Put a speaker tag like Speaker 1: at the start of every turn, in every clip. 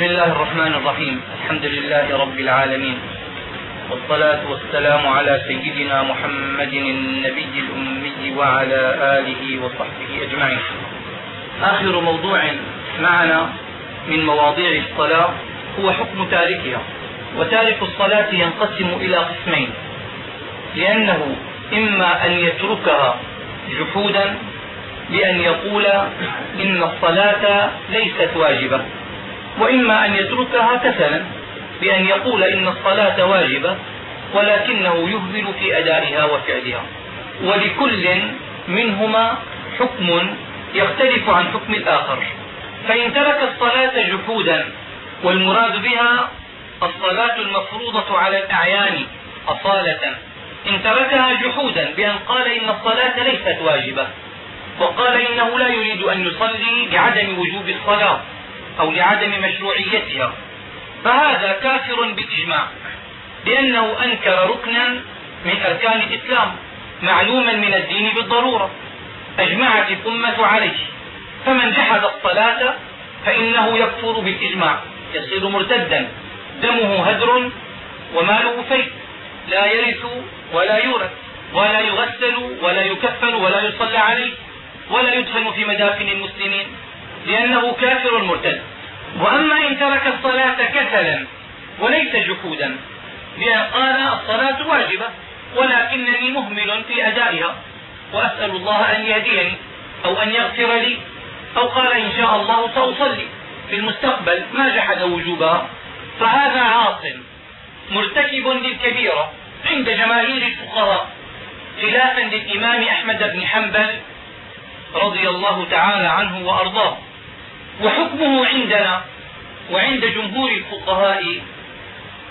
Speaker 1: بسم الله الرحمن الرحيم. الحمد لله رب العالمين. والصلاة والسلام على سيدنا محمد النبي الأمي وعلى آله وصحبه أجمعين. آخر موضوع معنا من مواضيع الصلاة هو حكم تاركها. وتارك الصلاة ينقسم إلى قسمين. لأنه إما أن يتركها جحودا بأن يقول إن الصلاة ليست واجبة. وإما أن يتركها كسلا بأن يقول إن الصلاة واجبة ولكنه يهمل في أدائها وفعلها. ولكل منهما حكم يختلف عن حكم الآخر. فإن ترك الصلاة جحودا والمراد بها الصلاة المفروضة على الأعيان أصالة. إن تركها جحودا بأن قال إن الصلاة ليست واجبة. وقال إنه لا يريد أن يصلي لعدم وجوب الصلاة. أو لعدم مشروعيتها. فهذا كافر بالإجماع لأنه أنكر ركنا من أركان الإسلام معلوما من الدين بالضرورة. أجمعت الأمة عليه. فمن جحد الصلاة فإنه يكفر بالإجماع. يصير مرتدا. دمه هدر وماله فيء. لا يرث ولا يورث ولا يغسل ولا يكفن ولا يصلى عليه ولا يدفن في مدافن المسلمين. لأنه كافر مرتد. وأما إن ترك الصلاة كسلا وليس جحودا بأن قال الصلاة واجبة ولكنني مهمل في أدائها. وأسأل الله أن يهديني أو أن يغفر لي أو قال إن شاء الله سأصلي. في المستقبل ما جحد وجوبها. فهذا عاص مرتكب للكبيرة عند جماهير الفقهاء خلافا للإمام أحمد بن حنبل رضي الله تعالى عنه وأرضاه. وحكمه عندنا وعند جمهور الفقهاء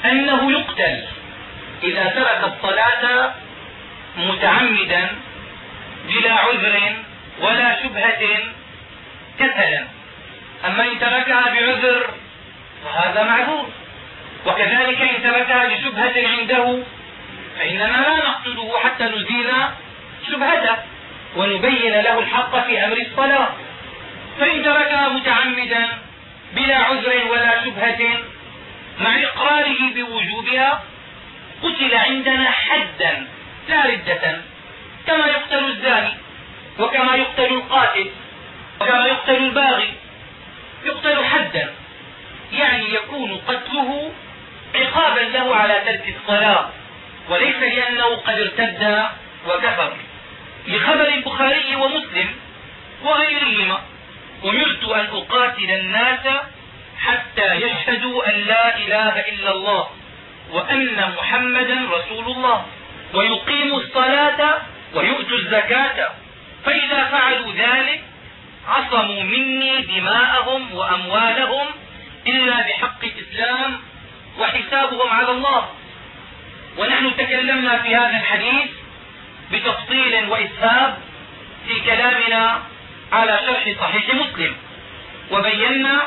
Speaker 1: أنه يقتل إذا ترك الصلاة متعمدا بلا عذر ولا شبهة كسلا. أما إن تركها بعذر فهذا معذور. وكذلك إن تركها لشبهة عنده فإننا لا نقتله حتى نزيل شبهته ونبين له الحق في أمر الصلاة. فإن تركها متعمدا بلا عذر ولا شبهة مع إقراره بوجوبها قتل عندنا حدا لا ردة كما يقتل الزاني وكما يقتل القاتل وكما يقتل الباغي يقتل حدا يعني يكون قتله عقابا له على ترك الصلاة وليس لأنه قد ارتد وكفر. لخبر البخاري ومسلم وغيرهما. أمرت أن أقاتل الناس حتى يشهدوا أن لا إله إلا الله وأن محمدا رسول الله. ويقيموا الصلاة ويؤتوا الزكاة. فإذا فعلوا ذلك عصموا مني دماءهم وأموالهم إلا بحق الإسلام وحسابهم على الله. ونحن تكلمنا في هذا الحديث بتفصيل وإسهاب في كلامنا على شرح صحيح مسلم. وبينا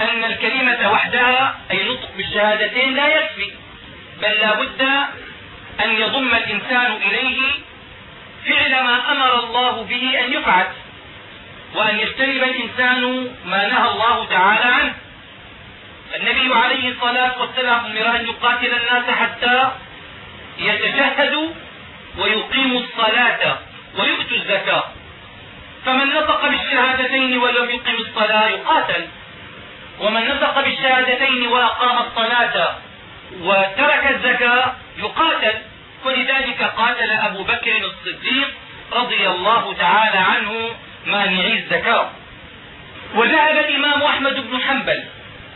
Speaker 1: أن الكلمة وحدها أي نطق بالشهادتين لا يكفي. بل لا بد أن يضم الإنسان إليه فعل ما أمر الله به أن يفعل وأن يجتنب الإنسان ما نهى الله تعالى عنه. النبي عليه الصلاة والسلام أمر أن يقاتل الناس حتى يتشهدوا ويقيموا الصلاة ويؤتوا الزكاة. فمن نطق بالشهادتين ولم يقم الصلاة يقاتل. ومن نطق بالشهادتين وأقام الصلاة وترك الزكاة يقاتل. ولذلك قاتل أبو بكر الصديق رضي الله تعالى عنه مانعي الزكاة. وذهب الإمام أحمد بن حنبل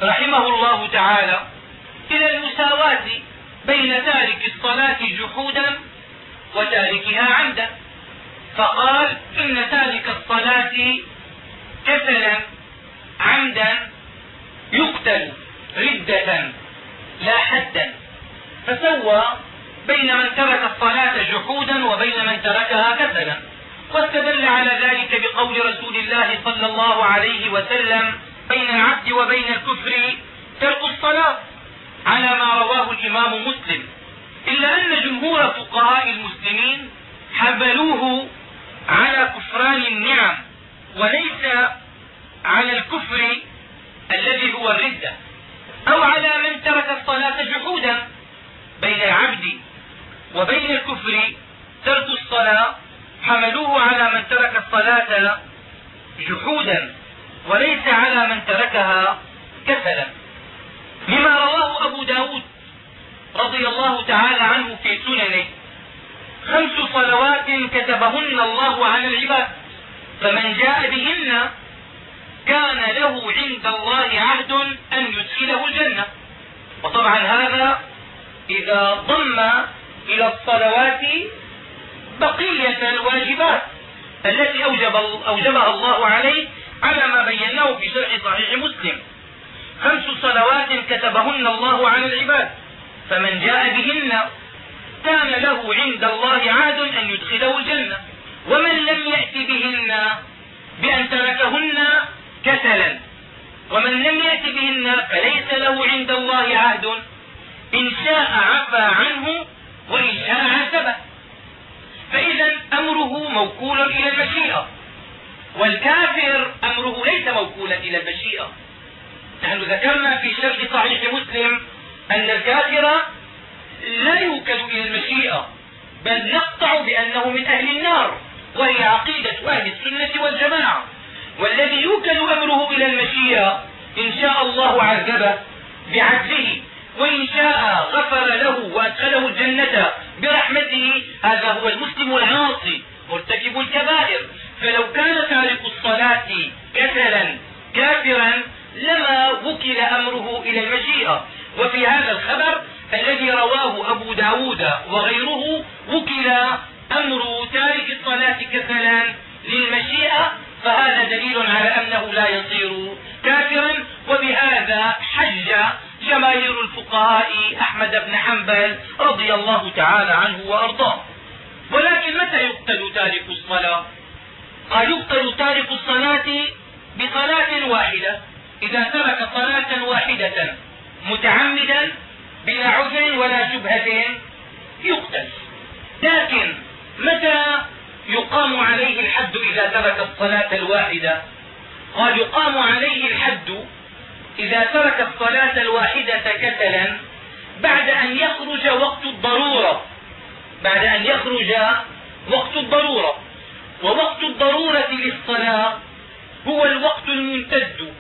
Speaker 1: رحمه الله تعالى إلى المساواة بين تارك الصلاة جحودا وتاركها عمدا. فقال إن تارك الصلاة كسلا عمدا يقتل ردة لا حدا. فسوى بين من ترك الصلاة جحودا وبين من تركها كسلا. واستدل على ذلك بقول رسول الله صلى الله عليه وسلم بين العبد وبين الكفر ترك الصلاة على ما رواه الإمام مسلم. إلا أن جمهور فقهاء المسلمين حملوه على كفران النعم وليس على الكفر الذي هو الردة أو على من ترك الصلاة جحودا بين العبد وبين الكفر. ترك الصلاة حملوه على من ترك الصلاة جحودا وليس على من تركها كسلا. لما رواه أبو ب داود رضي الله تعالى عنه في سننه خمس صلوات كتبهن الله على العباد. فمن جاء بهن كان له عند الله عهد أن يدخله الجنة. وطبعا هذا إذا ضم إلى الصلوات بقية الواجبات التي أوجب أوجبها الله عليه على ما بيناه في شرح صحيح مسلم. خمس صلوات كتبهن الله على العباد. فمن جاء بهن كان له عند الله عهد أن يدخله الجنة. ومن لم يأت بهن بأن تركهن كسلا. ومن لم يأت بهن فليس له عند الله عهد. إن شاء عفى عنه وإن شاء عاتبه فإذا أمره موكول إلى المشيئة. والكافر أمره ليس موكولا إلى المشيئة. نحن ذكرنا في شرح صحيح مسلم أن الكافر لا يوكل إلى المشيئة بل نقطع بأنه من أهل النار وهي عقيدة أهل السنة والجماعة. والذي يوكل أمره إلى المشيئة إن شاء الله عذبه بعدله وإن شاء غفر له وأدخله الجنة برحمته. هذا هو المسلم العاصي مرتكب الكبائر. فلو كان تارك الصلاة كسلا كافرا لما وكل أمره إلى المشيئة وفي هذا الخبر الذي رواه أبو ب داود وغيره وكل أمر تارك الصلاة كسلا للمشيئة فهذا دليل على أنه لا يصير كافرا وبهذا حج جماهير الفقهاء أحمد بن حنبل رضي الله تعالى عنه وأرضاه. ولكن متى يقتل تارك الصلاة؟ قال يقتل تارك الصلاة بصلاة واحدة. إذا ترك صلاة واحدة متعمدا بلا عذر ولا شبهة يقتل. لكن متى يقام عليه الحد إذا ترك الصلاة الواحدة؟ قال يقام عليه الحد إذا ترك الصلاة الواحدة كسلا بعد أن يخرج وقت الضرورة. بعد أن يخرج وقت الضرورة. ووقت الضرورة للصلاة هو الوقت الممتد.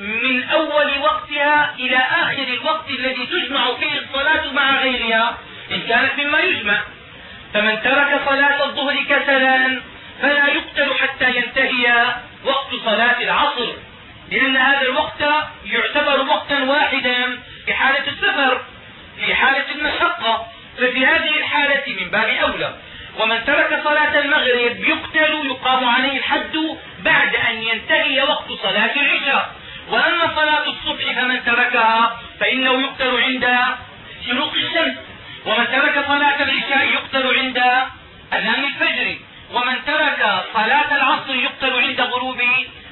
Speaker 1: من أول وقتها إلى آخر الوقت الذي تجمع فيه الصلاة مع غيرها إن كانت مما يجمع. فمن ترك صلاة الظهر كسلا فلا يقتل حتى ينتهي وقت صلاة العصر. لأن هذا الوقت يعتبر وقتا واحدا في حالة السفر في حالة المشقة ففي هذه الحالة من باب أولى. ومن ترك صلاة المغرب يقتل يقام عليه الحد بعد أن ينتهي وقت صلاة العشاء. وأما صلاة الصبح فمن تركها فإنه يقتل عند شروق الشمس. ومن ترك صلاة العشاء يقتل عند أذان الفجر. ومن ترك صلاة العصر يقتل عند غروب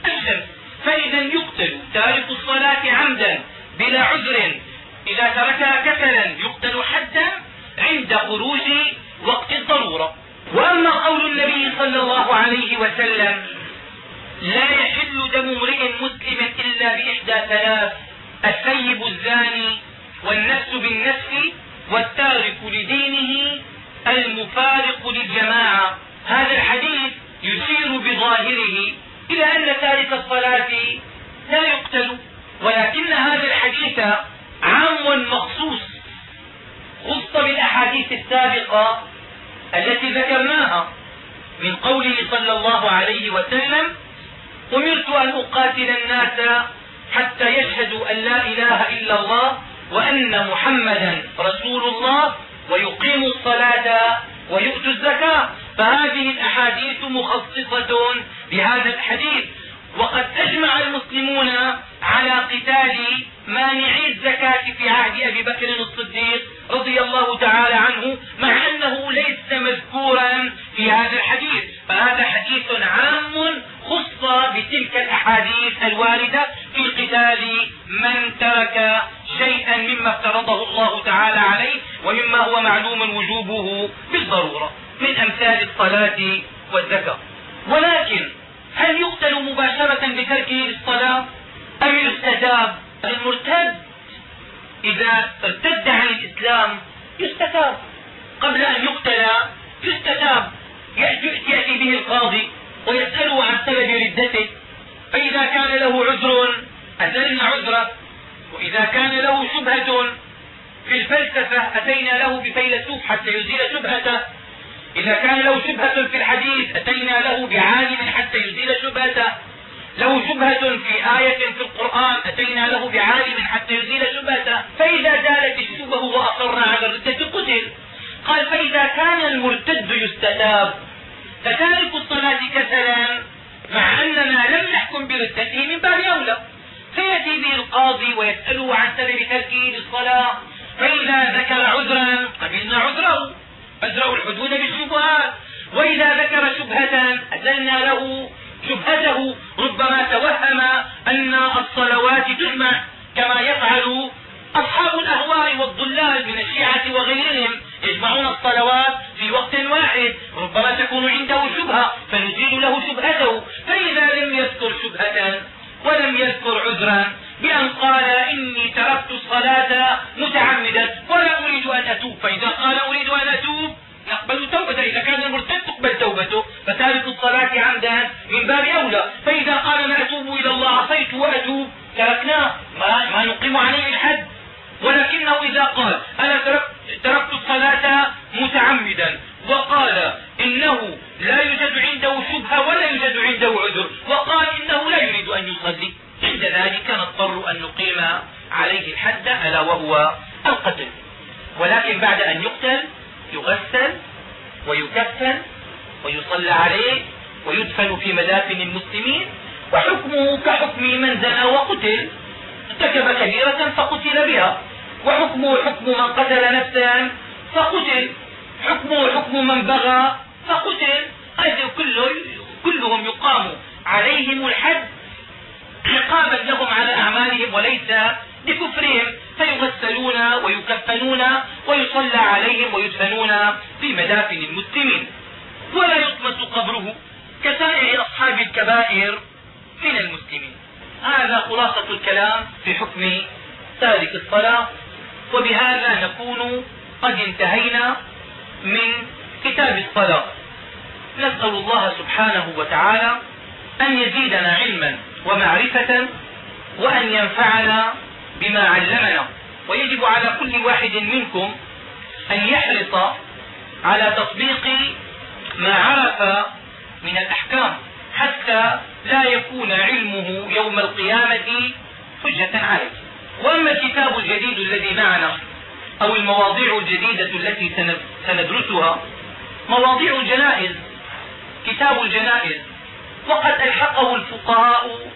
Speaker 1: الشمس. فإذا يقتل تارك الصلاة عمدا بلا عذر. إذا تركها كسلا يقتل حدا عند خروج وقت الضرورة. وأما قول النبي صلى الله عليه وسلم لا يحل دم امرئ مسلم إلا بإحدى ثلاث الثيب الزاني والنفس بالنفس والتارك لدينه المفارق للجماعة. هذا الحديث يشير بظاهره إلى أن تارك الصلاة لا يقتل ولكن هذا الحديث عام مخصوص خص بالأحاديث السابقة التي ذكرناها من قوله صلى الله عليه وسلم أمرت أن أقاتل الناس حتى يشهدوا أن لا إله إلا الله وأن محمدا رسول الله ويقيموا الصلاة ويؤتوا الزكاة. فهذه الأحاديث مخصصة بهذا الحديث. وقد أجمع المسلمون على قتال مانعي الزكاة في عهد أبي بكر الصديق رضي الله تعالى عنه مع أنه ليس مذكورا في هذا الحديث. فهذا حديث عام خص بتلك الأحاديث الواردة في قتال من ترك شيئا مما افترضه الله تعالى عليه ومما هو معلوم وجوبه بالضرورة من أمثال الصلاة والزكاة. ولكن هل يقتل مباشرة بتركه للصلاة؟ أم يستتاب؟ المرتد إذا ارتد عن الإسلام يستتاب. قبل أن يقتل يستتاب. يأتي به القاضي ويسأله عن سبب ردته. فإذا كان له عذر أزلنا عذره وإذا كان له شبهة في الفلسفة أتينا له بفيلسوف حتى يزيل شبهته. إذا كان له شبهة في الحديث أتينا له بعالم حتى يزيل شبهته. له شبهة في آية في القرآن أتينا له بعالم حتى يزيل شبهته. فإذا زالت الشبه وأقر على الردة قتل قال فإذا كان المرتد يستتاب. فتارك الصلاة كسلا مع أننا لم نحكم بردته من باب أولى. فيأتي به القاضي ويسأله عن سبب تركه للصلاة. فإذا ذكر عذرا قبلنا عذره. أجرأوا الحدود بالشبهات. وإذا ذكر شبهة أزلنا له شبهته ربما توهم أن الصلوات تجمع كما يفعل أصحاب الأهواء والضلال من الشيعة وغيرهم يجمعون الصلوات في وقت واحد. ربما تكون عنده شبهة فنزيل له شبهته. فإذا لم يذكر شبهة ولم يذكر عذرا بأن قال إني تركت الصلاة متعمدا ولا أريد أن أتوب. فإذا قال أريد أن أتوب نقبل توبته إذا كان المرتد تقبل توبته فتارك الصلاة عمدا من باب أولى. فإذا قال أنا أتوب إلى الله عصيت وأتوب. تركناه ما, ما نقيم عليه الحد. ولكنه إذا قال أنا تركت الصلاة متعمدا وقال إنه لا عليه الحد ألا وهو القتل. ولكن بعد أن يقتل يغسل ويكفن ويصلى عليه ويدفن في مدافن المسلمين وحكمه كحكم من زنى وقتل ارتكب كبيرة فقتل بها. وحكمه حكم من قتل نفسا فقتل. حكمه حكم من بغى فقتل. كله كلهم يقام عليهم الحد عقابا لهم على أعمالهم وليس بكفرهم فيغسلون ويكفنون ويصلى عليهم ويدفنون في مدافن المسلمين. ولا يطمس قبره كسائر أصحاب الكبائر من المسلمين. هذا خلاصة الكلام في حكم تارك الصلاة. وبهذا نكون قد انتهينا من كتاب الصلاة. نسأل الله سبحانه وتعالى أن يزيدنا علما. ومعرفة وأن ينفعنا بما علمنا. ويجب على كل واحد منكم أن يحرص على تطبيق ما عرف من الأحكام حتى لا يكون علمه يوم القيامة حجة عليه. وأما الكتاب الجديد الذي معنا أو المواضيع الجديدة التي سندرسها مواضيع الجنائز كتاب الجنائز وقد ألحقه الفقهاء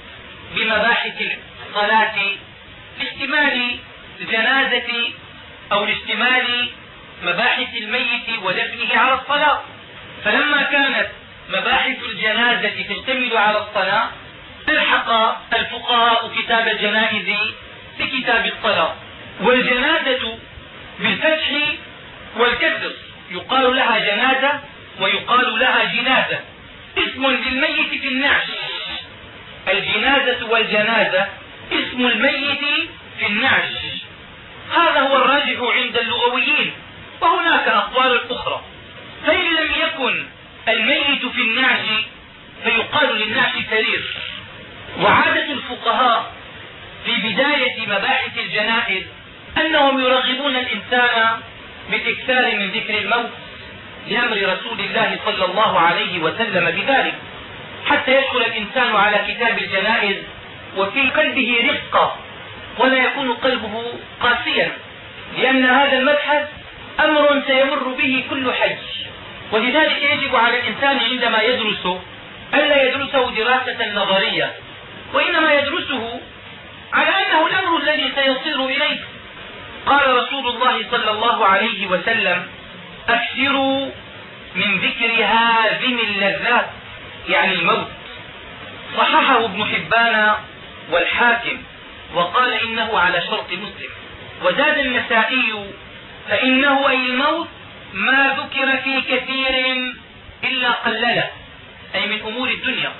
Speaker 1: بمباحث الصلاة لاشتمال الجنازة أو لاشتمال مباحث الميت ودفنه على الصلاة. فلما كانت مباحث الجنازة تشتمل على الصلاة ألحق الفقهاء كتاب الجنائز بكتاب الصلاة. والجنازة بالفتح والكسر. يقال لها جنازة ويقال لها جنازة. اسم للميت في النعش. الجنازة والجنازة اسم الميت في النعش. هذا هو الراجح عند اللغويين وهناك أقوال أخرى. فإن لم يكن الميت في النعش فيقال للنعش سرير. وعادة الفقهاء في بداية مباحث الجنائز أنهم يرغبون الإنسان بالاكثار من ذكر الموت لأمر رسول الله صلى الله عليه وسلم بذلك. حتى يدخل الإنسان على كتاب الجنائز وفي قلبه رقة ولا يكون قلبه قاسيا لأن هذا المبحث أمر سيمر به كل حي ولذلك يجب على الإنسان عندما يدرسه ألا يدرسه دراسة نظرية وإنما يدرسه على أنه الأمر الذي سيصير إليه. قال رسول الله صلى الله عليه وسلم أكثروا من ذكر هازم اللذات يعني الموت. صححه ابن حبان والحاكم وقال إنه على شرط مسلم. وزاد النسائي فإنه أي الموت ما ذكر في كثير إلا قلله أي من أمور الدنيا.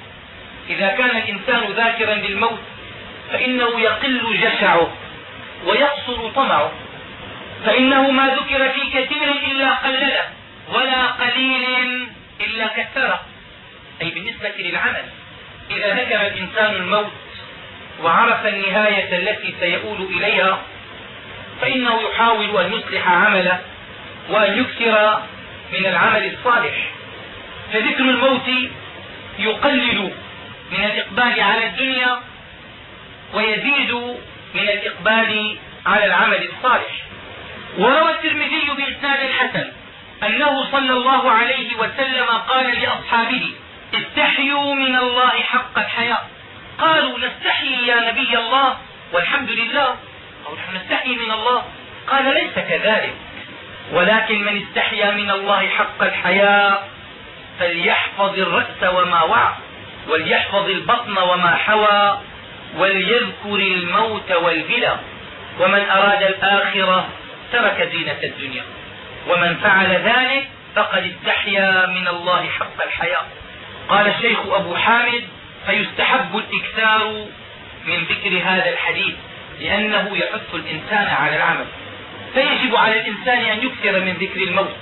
Speaker 1: إذا كان الإنسان ذاكرا للموت فإنه يقل جشعه ويقصر طمعه. فإنه ما ذكر في كثير إلا قلله ولا قليل إلا كثره. أي بالنسبة للعمل إذا ذكر الإنسان الموت وعرف النهاية التي سيؤول إليها فإنه يحاول أن يصلح عمله وأن يكثر من العمل الصالح. فذكر الموت يقلل من الإقبال على الدنيا ويزيد من الإقبال على العمل الصالح. وروى الترمذي بإسناد حسن أنه صلى الله عليه وسلم قال لأصحابه استحيوا من الله حق الحياء قالوا نستحيي يا نبي الله. والحمد لله. أو نحن نستحيي من الله. قال ليس كذلك. ولكن من استحيا من الله حق الحياء فليحفظ الرأس وما وعى وليحفظ البطن وما حوى وليذكر الموت والبلى ومن أراد الآخرة ترك زينة الدنيا. ومن فعل ذلك فقد استحيا من الله حق الحياء قال الشيخ أبو حامد فيستحب الإكثار من ذكر هذا الحديث لأنه يحث الإنسان على العمل. فيجب على الإنسان أن يكثر من ذكر الموت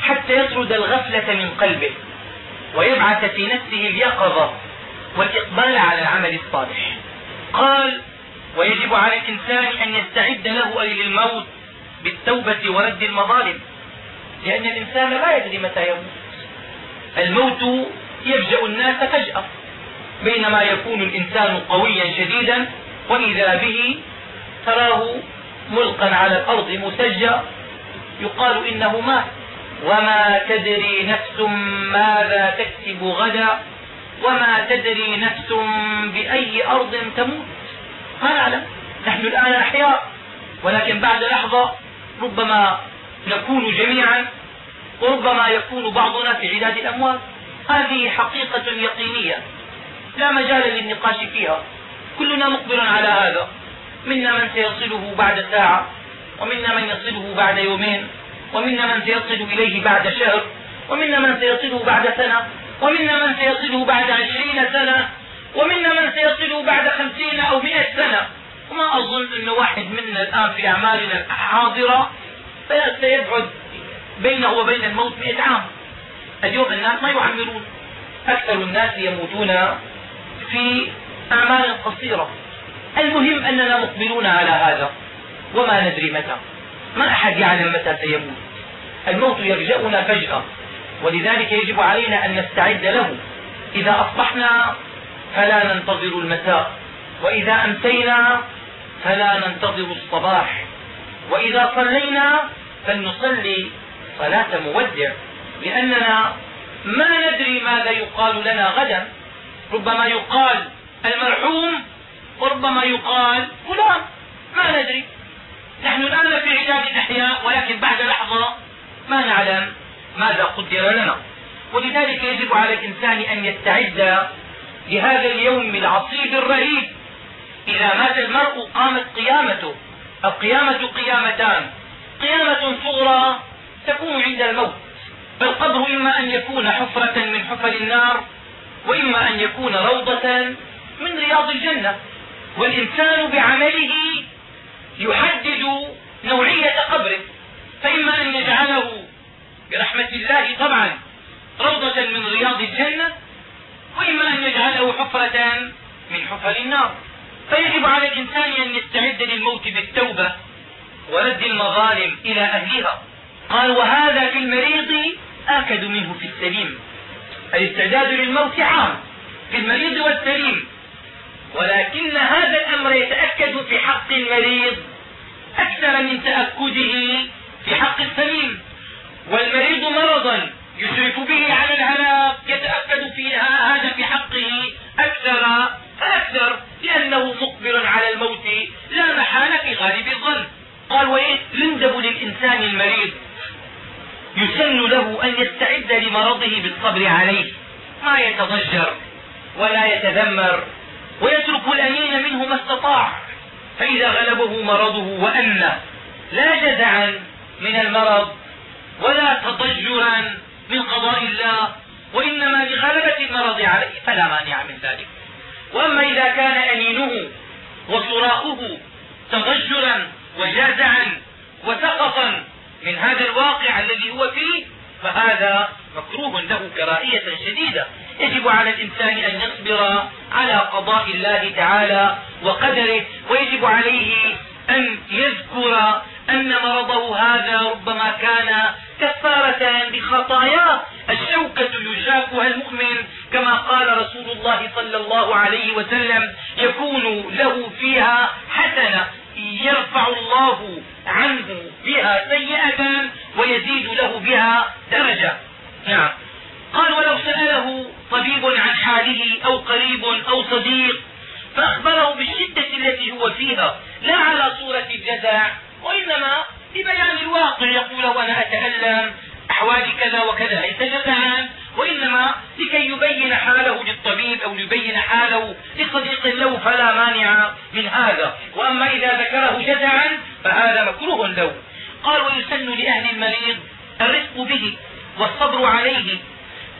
Speaker 1: حتى يطرد الغفلة من قلبه ويبعث في نفسه اليقظة والإقبال على العمل الصالح. قال ويجب على الإنسان أن يستعد له أي للموت بالتوبة ورد المظالم. لأن الإنسان لا يدري متى يموت. الموت يفجأ الناس فجأة. بينما يكون الإنسان قويا شديدا وإذا به تراه ملقا على الأرض مسجى يقال إنه مات. وما تدري نفس ماذا تكسب غدا وما تدري نفس بأي أرض تموت. ما نعلم. نحن الآن أحياء. ولكن بعد لحظة ربما نكون جميعا وربما يكون بعضنا في عداد الأموات هذه حقيقة يقينية. لا مجال للنقاش فيها. كلنا مقبل على هذا. منا من سيصله بعد ساعة ومنا من يصله بعد يومين ومنا من سيصل إليه بعد شهر ومنا من سيصله بعد سنة ومنا من سيصله بعد عشرين سنة ومنا من سيصله بعد خمسين أو مئة سنة. وما أظن أن واحد منا الآن في أعمالنا الحاضرة سيبعد بينه وبين الموت مئة عام. اليوم الناس ما يعمرون. أكثر الناس يموتون في أعمال قصيرة. المهم أننا مقبلون على هذا وما ندري متى. ما أحد يعلم متى سيموت. الموت يفجأنا فجأة. ولذلك يجب علينا أن نستعد له. إذا أصبحنا فلا ننتظر المساء وإذا أمسينا فلا ننتظر الصباح وإذا صلينا فلنصلي صلاة مودع لأننا ما ندري ماذا يقال لنا غدا. ربما يقال المرحوم وربما يقال فلان. ما ندري. نحن الآن في عداد الأحياء ولكن بعد لحظة ما نعلم ماذا قدر لنا. ولذلك يجب على الإنسان أن يستعد لهذا اليوم العصيب الرهيب. إذا مات المرء قامت قيامته. القيامة قيامتان. قيامة صغرى تكون عند الموت فالقبر إما أن يكون حفرة من حفر النار وإما أن يكون روضة من رياض الجنة. والإنسان بعمله يحدد نوعية قبره. فإما أن يجعله برحمة الله طبعا روضة من رياض الجنة وإما أن يجعله حفرة من حفر النار. فيجب على الإنسان أن يستعد للموت بالتوبة ورد المظالم إلى أهلها. قال وهذا في المريض آكد منه في السليم. الاستعداد للموت عام في المريض والسليم. ولكن هذا الأمر يتأكد في حق المريض أكثر من تأكده في حق السليم. والمريض مرضا يشرف به على الهلاك يتأكد في هذا في حقه أكثر فأكثر لأنه مقبل على الموت لا محالة في غالب الظن. قال ويندب للإنسان المريض يسن له أن يستعد لمرضه بالصبر عليه. ما يتضجر ولا يتذمر ويترك الأنين منه ما استطاع. فإذا غلبه مرضه وأن لا جزعا من المرض ولا تضجرا من قضاء الله وإنما لغلبة المرض عليه فلا مانع من ذلك. وأما إذا كان أنينه وصراخه تضجرا وجازعا وسقطا من هذا الواقع الذي هو فيه فهذا مكروه له كراهية شديدة. يجب على الإنسان أن يصبر على قضاء الله تعالى وقدره ويجب عليه أن يذكر أن مرضه هذا ربما كان كفارة لخطاياه الشوكة يشاكها المؤمن كما قال رسول الله صلى الله عليه وسلم يكون له فيها حسنة يرفع الله عنه بها سيئة ويزيد له بها درجة. نعم. قال ولو سأله طبيب عن حاله أو قريب أو صديق فأخبره بالشدة التي هو فيها لا على صورة الجزع وإنما لبيان الواقع يقول وأنا أتألم أحوالي كذا وكذا. ليس جزعا وإنما لكي يبين حاله للطبيب أو يبين حاله لصديق له فلا مانع من هذا. وأما إذا ذكره جزعا فهذا مكروه له. قال ويسن لأهل المريض الرفق به والصبر عليه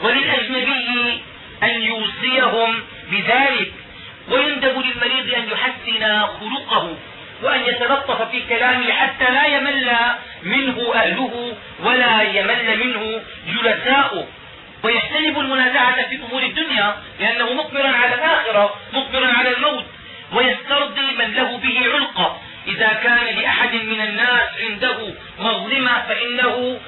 Speaker 1: وللأجنبي أن يوصيهم بذلك. ويندب للمريض أن يحسن خلقه. وأن يتلطف في كلامه حتى لا يمل منه أهله ولا يمل منه جلساؤه. ويجتنب المنازعة في أمور الدنيا لأنه مقبر على الآخرة مقبر على الموت. ويسترضي من له به علقة. إذا كان لأحد من الناس عنده مظلمة فإنه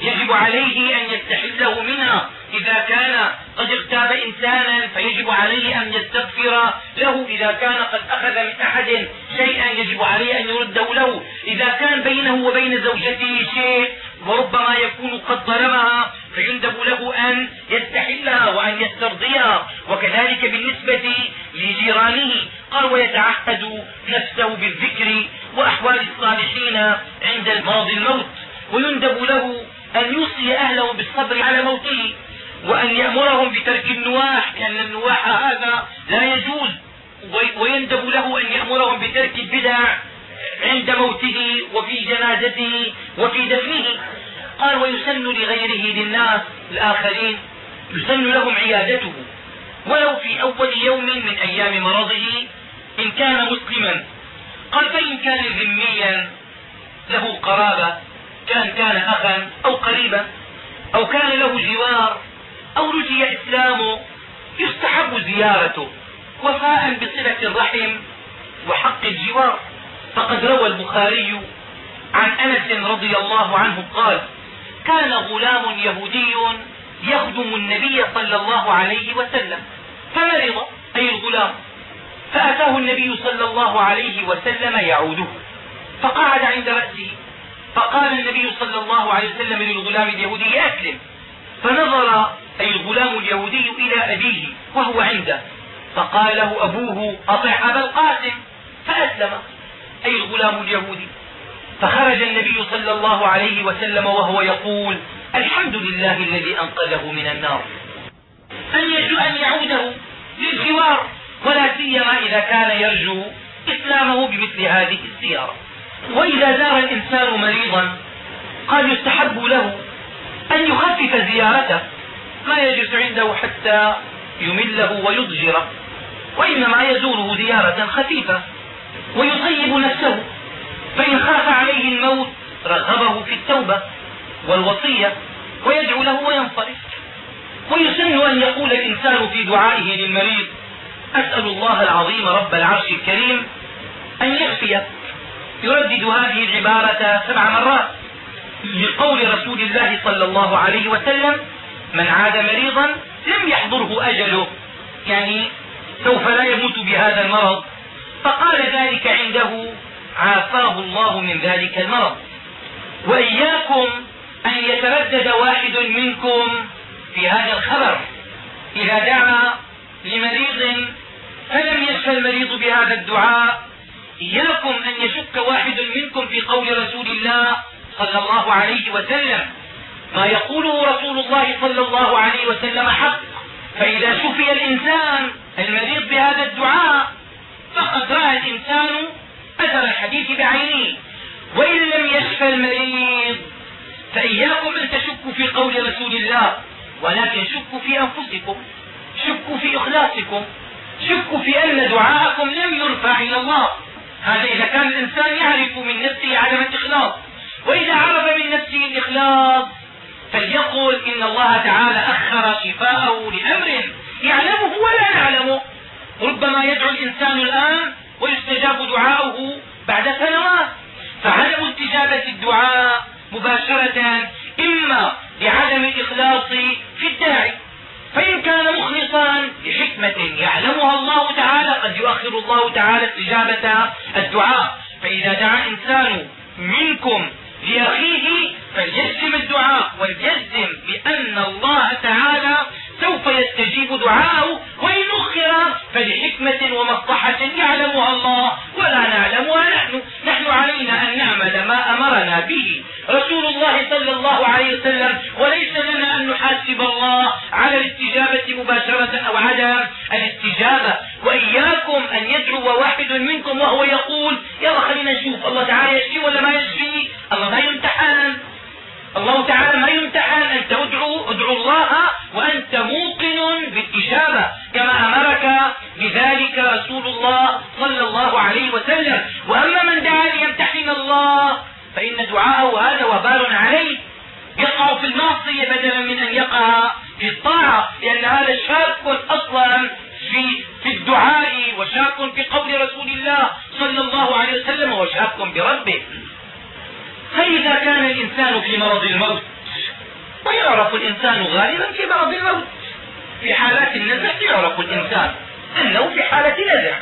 Speaker 1: يجب عليه أن يستحله منها. إذا كان قد اغتاب إنسانا فيجب عليه أن يستغفر له. إذا كان قد أخذ من أحد شيئا يجب عليه أن يرده له. إذا كان بينه وبين زوجته شيء وربما يكون قد ظلمها فيندب له أن يستحلها وأن يسترضيها وكذلك بالنسبة لجيرانه قال ويتعهد نفسه بالذكر وأحوال الصالحين عند مرض الموت. ويندب له أن يوصي أهله بالصبر على موته وأن يأمرهم بترك النواح لأن النواح هذا لا يجوز. ويندب له أن يأمرهم بترك البدع عند موته وفي جنازته وفي دفنه. قال ويسن لغيره للناس الآخرين يسن لهم عيادته. ولو في أول يوم من أيام مرضه إن كان مسلما. قال فإن كان ذميا له قرابة. كان كان أخا أو قريبا أو كان له جوار أو رجي إسلامه يستحب زيارته وفاء بصلة الرحم وحق الجوار. فقد روى البخاري عن أنس رضي الله عنه قال كان غلام يهودي يخدم النبي صلى الله عليه وسلم فمرض أي الغلام فأتاه النبي صلى الله عليه وسلم يعوده فقعد عند رأسه. فقال النبي صلى الله عليه وسلم للغلام اليهودي أسلم. فنظر أي الغلام اليهودي إلى أبيه وهو عنده. فقال له أبوه أطع أبا القاسم. فأسلم أي الغلام اليهودي. فخرج النبي صلى الله عليه وسلم وهو يقول الحمد لله الذي أنقذه من النار. أن يرجو أن يعوده للجوار ولا سيما إذا كان يرجو إسلامه بمثل هذه الزيارة وإذا زار الإنسان مريضا قال يستحب له أن يخفف زيارته. ما يجلس عنده حتى يمله ويضجره وإنما يزوره زيارة خفيفة ويطيب نفسه. فإن خاف عليه الموت رغبه في التوبة والوصية ويدعو له وينصرف. ويسن أن يقول الإنسان في دعائه للمريض أسأل الله العظيم رب العرش الكريم أن يشفيه يردد هذه العبارة سبع مرات لقول رسول الله صلى الله عليه وسلم من عاد مريضا لم يحضره أجله. يعني سوف لا يموت بهذا المرض. فقال ذلك عنده عافاه الله من ذلك المرض. وإياكم أن يتردد واحد منكم في هذا الخبر. إذا دعا لمريض فلم يشفى المريض بهذا الدعاء إياكم أن يشك واحد منكم في قول رسول الله صلى الله عليه وسلم. ما يقوله رسول الله صلى الله عليه وسلم حق. فإذا شفي الإنسان المريض بهذا الدعاء فقد رأى الإنسان أثر الحديث بعينه وإن لم يشفى المريض فإياكم أن تشكوا في قول رسول الله. ولكن شكوا في أنفسكم شكوا في إخلاصكم شكوا في أن دعاءكم لم يرفع إلى الله. هذا إذا كان الإنسان يعرف من نفسه عدم الإخلاص وإذا عرف من نفسه الإخلاص فليقل إن الله تعالى أخر شفاءه لأمر يعلمه ولا يعلمه ربما يدعو الإنسان الآن ويستجاب دعاؤه بعد سنوات. فعدم استجابة الدعاء مباشرة إما لعدم الإخلاص في الداعي. فإن كان مخلصا لحكمة يعلمها الله تعالى قد يؤخر الله تعالى استجابة الدعاء. فإذا دعا إنسان منكم لأخيه فليجزم الدعاء وليجزم بأن الله تعالى سوف يستجيب دعاءه وإن أخر فلحكمة ومصلحة يعلمها الله ولا نعلمها نحن نحن علينا أن نعمل ما أمرنا به. رسول الله صلى الله عليه وسلم وليس نحاسب الله على الاستجابة مباشرة أو عدم الاستجابة. وإياكم أن يدعو واحد منكم وهو يقول يلا خلينا نشوف الله تعالى يشفي ولا ما يشفي؟ الله ما يمتحن. الله تعالى ما يمتحن. أنت ادعو ادعو الله وأنت موقن بالإجابة. كما أمرك بذلك رسول الله صلى الله عليه وسلم. وأما من دعا ليمتحن الله فإن دعاءه هذا وبال عليه يقع في المعصية بدلا من أن يقع في الطاعة لأن هذا شاك أصلا في في الدعاء وشاك في قول رسول الله صلى الله عليه وسلم وشاك بربه فإذا كان الإنسان في مرض الموت ويعرف الإنسان غالبا في مرض الموت في حالات النزع يعرف الإنسان أنه في حالة نزع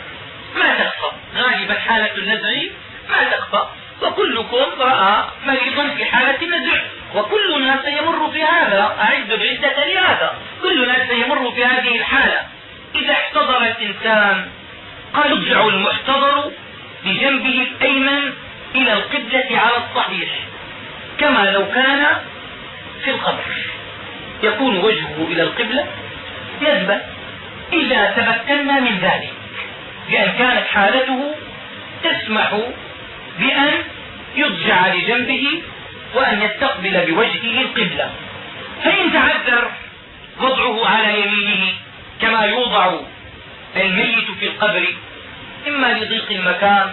Speaker 1: ما تخفى غالبا حالة النزع ما تخفى وكلكم رأى مريضا في حالة نزع وكلنا سيمر في هذا أعد العدة لهذا كلنا سيمر في هذه الحالة إذا احتضر الإنسان قال يرجع المحتضر بجنبه الأيمن إلى القبلة على الصحيح كما لو كان في القبر. يكون وجهه إلى القبلة. يثبت إذا تمكنا من ذلك. بأن كانت حالته تسمح بأن يضجع لجنبه وأن يستقبل بوجهه القبلة. فإن تعذر وضعه على يمينه كما يوضع الميت في القبر إما لضيق المكان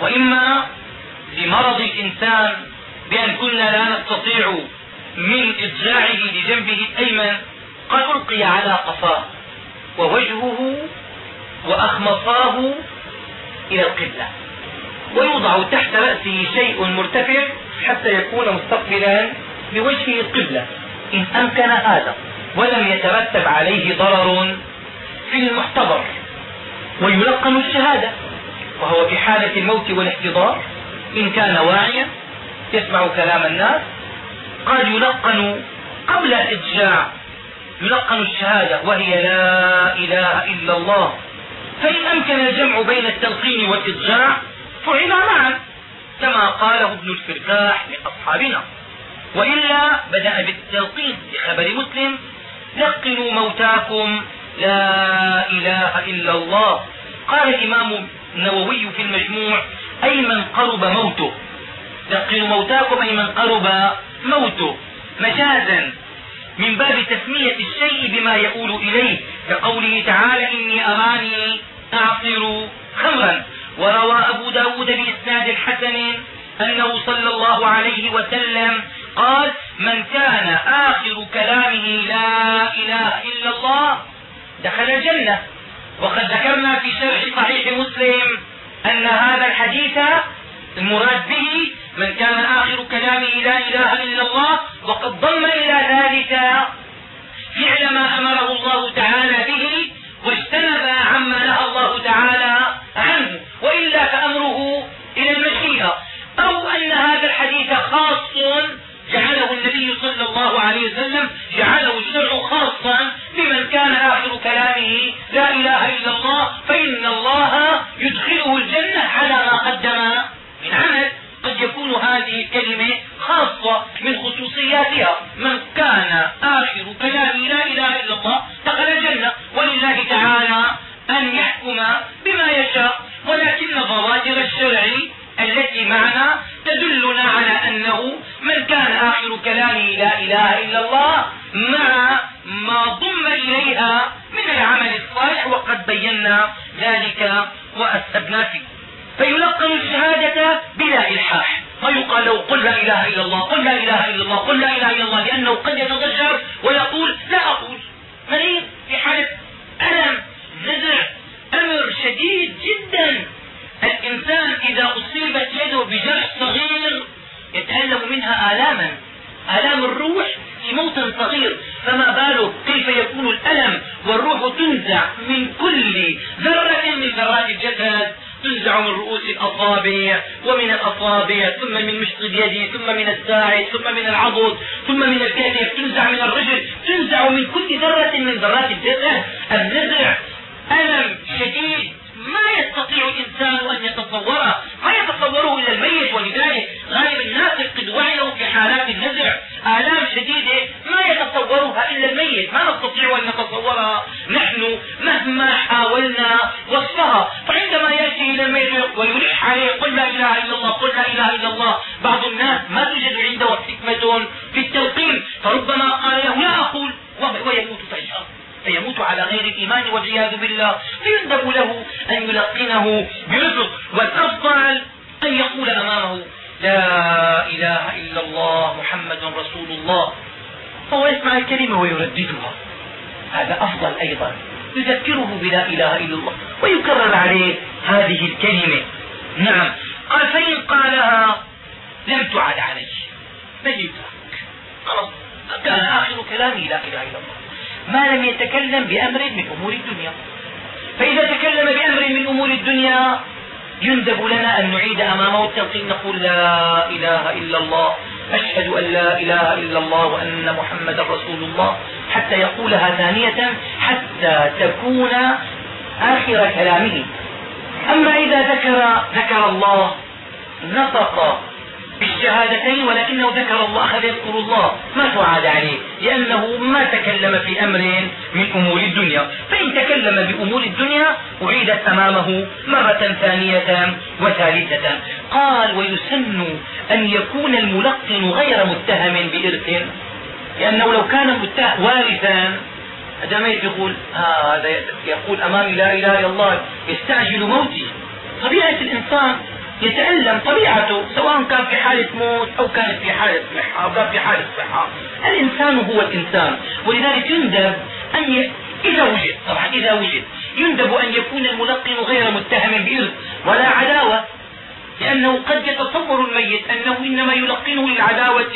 Speaker 1: وإما لمرض الإنسان بأن كنا لا نستطيع من إضجاعه لجنبه الأيمن قد ألقي على قفاه ووجهه وأخمصاه إلى القبلة. ويوضع تحت رأسه شيء مرتفع حتى يكون مستقبلا بوجهه القبلة. إن أمكن هذا ولم يترتب عليه ضرر في المحتضر. ويلقن الشهادة وهو في حالة الموت والاحتضار. إن كان واعيا يسمع كلام الناس قد يلقن قبل الإضجاع يلقن الشهادة وهي لا إله إلا الله. فإن أمكن الجمع بين التلقين والإضجاع فعل معا كما قاله ابن الفركاح لأصحابنا. وإلا بدأ بالتلقين بخبر مسلم لقنوا موتاكم لا إله إلا الله. قال الإمام النووي في المجموع أي من قرب موته. لقنوا موتاكم أي من قرب موته مجازا من باب تسمية الشيء بما يؤول إليه كقوله تعالى إني أراني أعصر خمرا وروى أبو ب داود بإسناد حسن أنه صلى الله عليه وسلم قال من كان آخر كلامه لا إله إلا الله دخل الجنة وقد ذكرنا في شرح صحيح مسلم أن هذا الحديث المراد به من كان آخر كلامه لا إله إلا الله وقد ضم إلى ذلك فعل ما أمره الله تعالى به واجتنب عما نهى الله تعالى عنه وإلا فأمره إلى المشيئة. أو أن هذا الحديث خاص جعله النبي صلى الله عليه وسلم جعله الشرع خاصا بمن كان آخر كلامه لا إله إلا الله فإن الله يدخله الجنة على ما قدم من عمل. قد يكون هذه الكلمة خاصة من خصوصياتها. من كان آخر كلامه لا إله إلا الله دخل الجنة
Speaker 2: وصفها فعندما يأتي إلى الميت ويلح عليه قل لا إله إلا الله قل لا إله إلا الله بعض الناس ما توجد عنده حكمة في التلقين فربما قال له لا أقول ويموت فجأة فيموت على غير الإيمان والعياذ بالله. فيندب له أن يلقنه برفق والأفضل أن يقول أمامه لا إله إلا الله محمد رسول الله. فهو يسمع الكلمة ويرددها. هذا أفضل أيضا. يذكره بلا إله إلا الله. ويكرر عليه هذه الكلمة. نعم. قال فإن قالها لم تعد عليه. يترك خلاص. كان آخر كلامه لا إله إلا الله. ما لم يتكلم بأمر من أمور الدنيا. فإذا تكلم بأمر من أمور الدنيا يندب لنا أن نعيد أمامه التلقين نقول لا إله إلا الله. أشهد أن لا إله إلا الله وأن محمدا رسول الله. حتى يقولها ثانية حتى تكون آخر كلامه. أما إذا ذكر ذكر الله نطق بالشهادتين ولكنه ذكر الله أخذ يذكر الله. ما تعاد عليه؟ لأنه ما تكلم في أمر من أمور الدنيا. فإن تكلم بأمور الدنيا اعيدت امامه مرة ثانية وثالثة. قال ويسن أن يكون الملقن غير متهم بإرث. لأنه لو كان وارثا هذا ما يقول آه هذا يقول امامي لا إله إلا الله يستعجل موتي. طبيعة الإنسان يتألم طبيعته سواء كان في حالة موت أو كانت في حالة صحة أو كان في حالة صحة. الإنسان هو الإنسان ولذلك يندب أن ي... إذا وجد طبعا إذا وجد يندب أن يكون الملقن غير متهم بإرث ولا عداوة لأنه قد يتصور الميت أنه إنما يلقنه للعداوة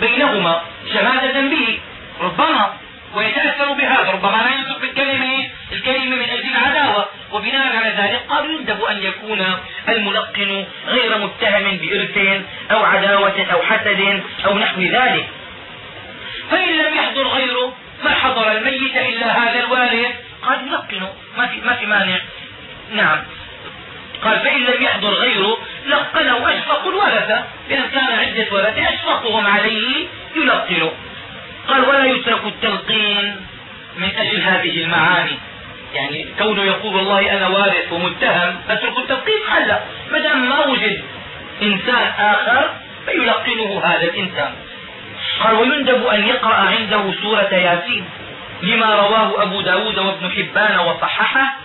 Speaker 2: بينهما شهادة به. ربما ويتأثر بهذا ربما لا ينطق بالكلمة الكلمة من أجل العداوة. وبناء على ذلك قالوا يندب أن يكون الملقن غير متهم بإرث أو عداوة أو حسد أو نحو ذلك. فإن لم يحضر غيره ما حضر الميت إلا هذا الوارث قال يلقنه ما في, ما في مانع. نعم. قال فإن لم يحضر غيره لقنه أشفق الورثة. لأن كان عدة ورثة أشفقهم عليه يلقنه. قال ولا يترك التلقين من أجل هذه المعاني. يعني كونه يقول والله أنا وارث ومتهم اترك التلقين قال لا. ما دام ما وجد إنسان آخر فيلقنه هذا الإنسان. قال ويندب أن يقرأ عنده سورة ياسين لما رواه أبو ب داود وابن حبان وصححه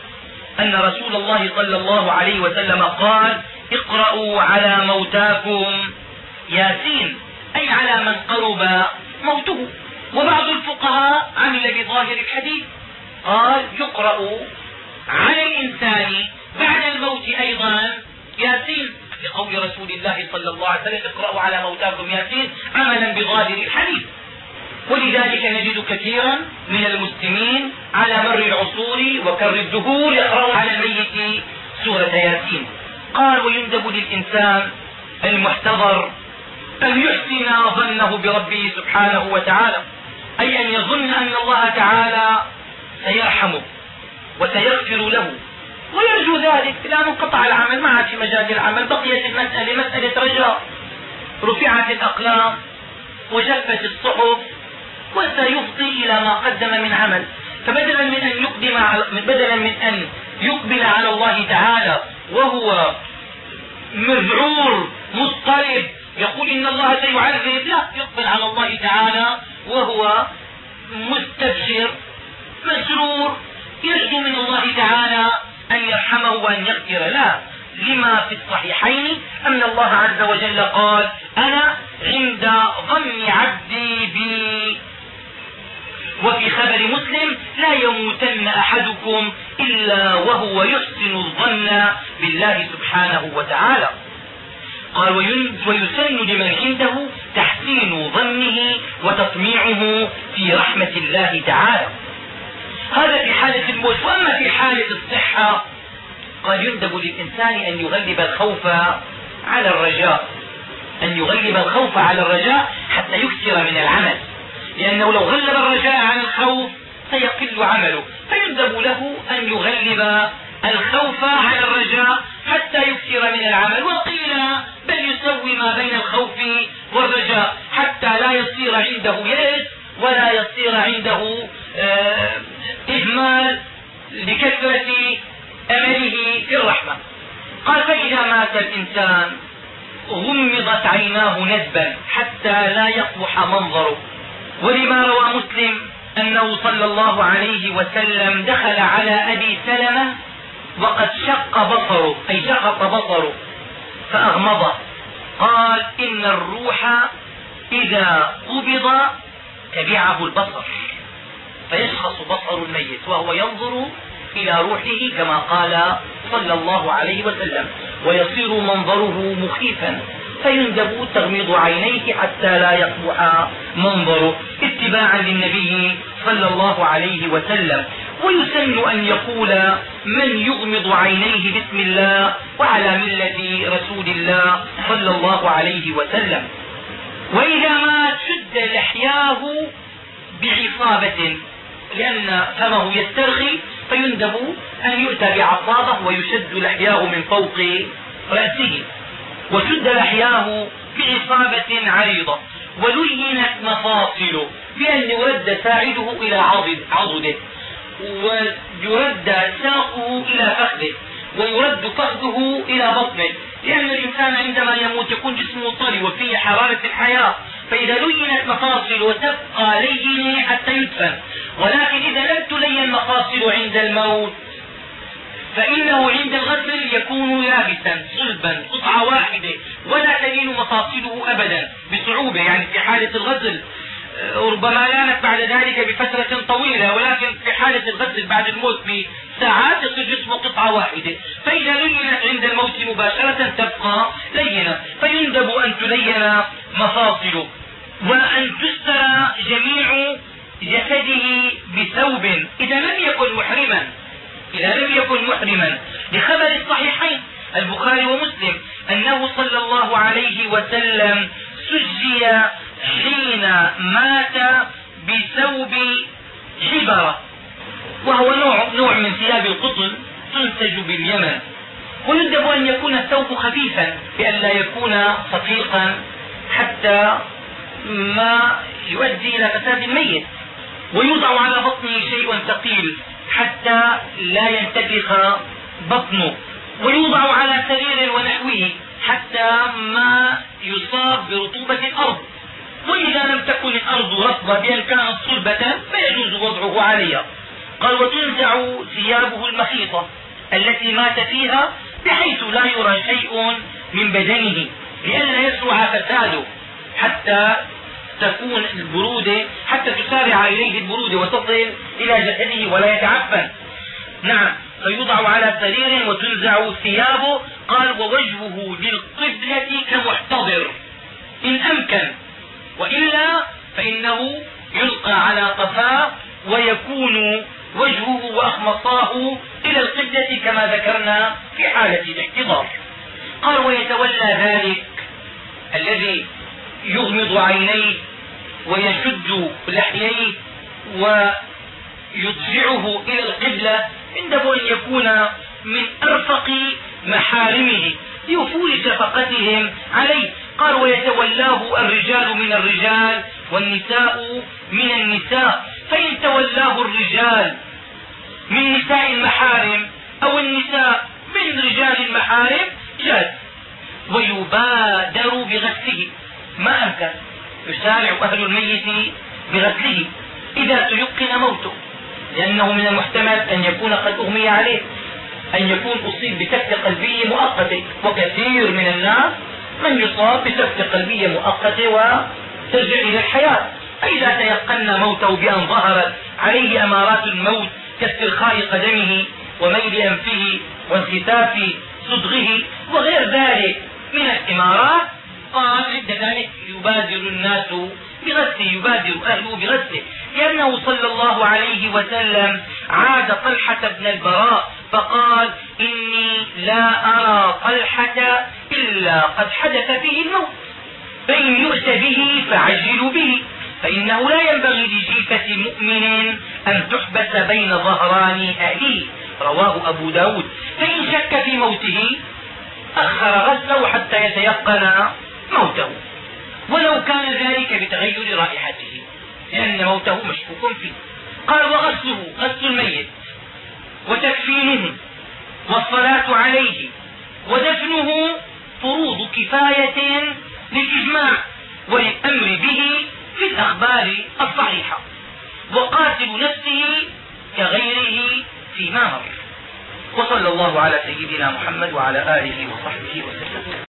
Speaker 2: أن رسول الله صلى الله عليه وسلم قال اقرأوا على موتاكم ياسين أي على من قرب موته. وبعض الفقهاء عمل بظاهر الحديث قال يقرأ على الإنسان بعد الموت أيضا ياسين لقول رسول الله صلى الله عليه وسلم اقرأوا على موتاكم ياسين عملا بظاهر الحديث. ولذلك نجد كثيرا من المسلمين على مر العصور وكر الدهور يقرأون على الميت سورة ياسين. قال ويندب للإنسان المحتضر أن يحسن ظنه بربه سبحانه وتعالى. أي أن يظن أن الله تعالى سيرحمه وسيغفر له. ويرجو ذلك إذا انقطع العمل ما عاد في مجال العمل بقيت المسألة مسألة رجاء. رفعت الأقلام وجفت الصحف وسيفضي إلى ما قدم من عمل. فبدلا من أن يقدم على بدلا من أن يقبل على الله تعالى وهو مذعور مضطرب يقول إن الله سيعذب. لا أن يرحمه وأن يغفر له. لما في الصحيحين أن الله عز وجل قال أنا عند ظن عبدي بي. وفي خبر مسلم لا يموتن أحدكم إلا وهو يحسن الظن بالله سبحانه وتعالى. قال ويسن لمن عنده تحسين ظنه وتطميعه في رحمة الله تعالى. هذا في حالة الموت وأما في حالة الصحة قال يندب للإنسان أن يغلب الخوف على الرجاء أن يغلب الخوف على الرجاء حتى يكثر من العمل. لأنه لو غلب الرجاء على الخوف سيقل عمله. فيندب له أن يغلب الخوف على الرجاء حتى يكثر من العمل. وقيل بل يسوي ما بين الخوف والرجاء حتى لا يصير عنده يأس ولا يصير عنده آه، إهمال لكثرة أمله في الرحمة. قال فإذا مات الإنسان غمضت عيناه ندبا حتى لا يصبح منظره. ولما روى مسلم أنه صلى الله عليه وسلم دخل على أبي سلمة وقد شق بصره أي شقق بصره فأغمضه قال إن الروح إذا قبض تبعه البصر. فيشخص بصر الميت وهو ينظر إلى روحه كما قال صلى الله عليه وسلم ويصير منظره مخيفا فيندب تغميض عينيه حتى لا يصبح منظره اتباعا للنبي صلى الله عليه وسلم. ويسن أن يقول من يغمض عينيه بسم الله وعلى ملة رسول الله صلى الله عليه وسلم؟ وإذا ما شد لحياه بعصابة لأن فمه يسترخي فيندب أن يؤتى بعصابة ويشد لحياه من فوق رأسه. وشد لحياه بعصابة عريضة. ولينت مفاصله بأن يرد ساعده إلى عضده. ويرد ساقه إلى فخذه. ويرد فخذه إلى بطنه. لأن الإنسان عندما يموت يكون جسمه طري وفيه حرارة الحياة. فإذا لينت مفاصل وتبقى لينة حتى يدفن. ولكن إذا لم مفاصل عند الموت. فإنه عند الغسل يكون يابسا صلبا قطعة واحدة ولا تلين مفاصله أبدا بصعوبة. يعني في حالة الغسل ربما لانت بعد ذلك بفترة طويلة ولكن في حالة الغسل بعد الموت بساعات يصير جسمه قطعة واحدة. فإذا لينت عند الموت مباشرة تبقى لينة. فيندب أن تلين مفاصله. وأن تستر جميع جسده بثوب إذا لم يكن محرما. إذا لم يكن محرما. لخبر الصحيحين البخاري ومسلم أنه صلى الله عليه وسلم سجي حين مات بثوب حبرة وهو نوع, نوع من ثياب القطن تنتج باليمن. ويندب أن يكون الثوب خفيفا بأن يكون صفيقا حتى ما يؤدي إلى فساد الميت. ويوضع على بطنه شيء ثقيل حتى لا ينتفخ بطنه. ويوضع على سرير ونحوه حتى ما يصاب برطوبة الأرض. وإذا لم تكن الأرض رطبة بأن كانت صلبة فيجوز وضعه عليها. قال وتنزع ثيابه المخيطة التي مات فيها بحيث لا يرى شيء من بدنه لئلا يسرع فساده حتى تكون البرودة حتى تسارع إليه البرودة وتصل إلى جسده ولا يتعفن. نعم فيوضع على سرير وتنزع ثيابه. قال ووجهه للقبلة كمحتضر إن أمكن. وإلا فإنه يلقى على قفاه ويكون وجهه وأخمصاه إلى القبلة كما ذكرنا في حالة الاحتضار. قال ويتولى ذلك الذي يغمض عينيه ويشد لحييه ويضجعه إلى القبلة عنده أن يكون من أرفق محارمه لوفور شفقتهم عليه. قال ويتولاه الرجال من الرجال والنساء من النساء. فإن تولاه الرجال من نساء المحارم أو النساء من رجال المحارم جاز. ويبادر بغسله. ما أمكن يسارع أهل الميت بغسله إذا تيقن موته لأنه من المحتمل أن يكون قد أغمي عليه أن يكون أصيب بسكتة قلبية مؤقتة وكثير من الناس من يصاب بسكتة قلبية مؤقتة وترجع إلى الحياة. فإذا تيقنا موته بأن ظهرت عليه أمارات الموت كاسترخاء قدمه وميل أنفه وانختاف صدغه وغير ذلك من الإمارات قال عند ذلك يبادر الناس بغسله يبادر أهله بغسله لأنه صلى الله عليه وسلم عاد طلحة بن البراء فقال إني لا أرى طلحة إلا قد حدث فيه الموت. فإن يؤس به فعجلوا به. فإنه لا ينبغي لجيفة مؤمن أن تحبس بين ظهران أهله. رواه أبو ب داود. فإن شك في موته أخر غسله حتى يتيقن موته. ولو كان ذلك بتغير رائحته لأن موته مشكوك فيه. قال وغسله غسل الميت وتكفينه والصلاة عليه ودفنه فروض كفاية للإجماع وللأمر به في الأخبار الصحيحة. وقاتل نفسه كغيره فيما مر. وصلى الله على سيدنا محمد وعلى آله وصحبه وسلم.